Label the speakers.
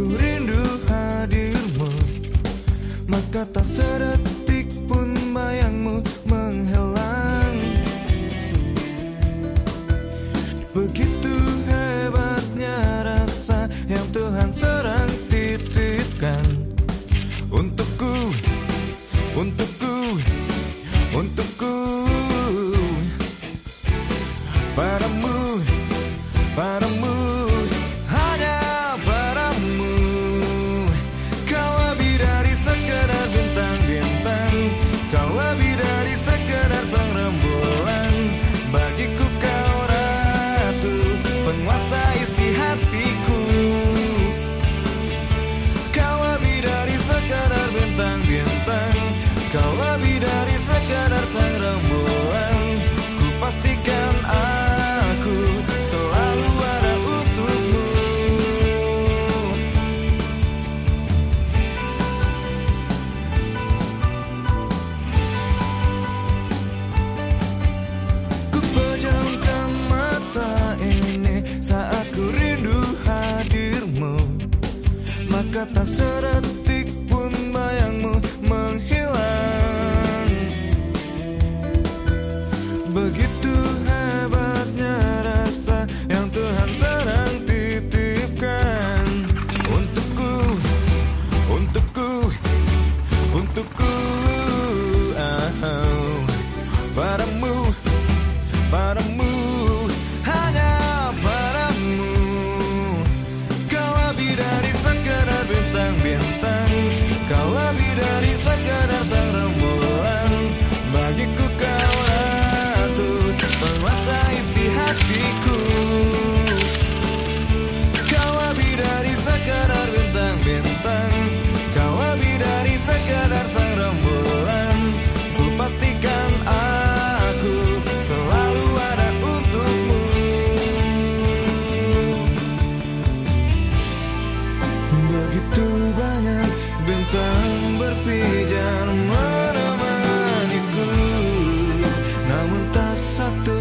Speaker 1: Ku rindu hadirmu. Maka tak sedetik pun bayangmu menghilang Begitu hebatnya rasa yang Tuhan serang titipkan. Untukku, untukku, untukku. nunca pasará. Begitu banyak bintang berpijar menemaniku. Namun tak satu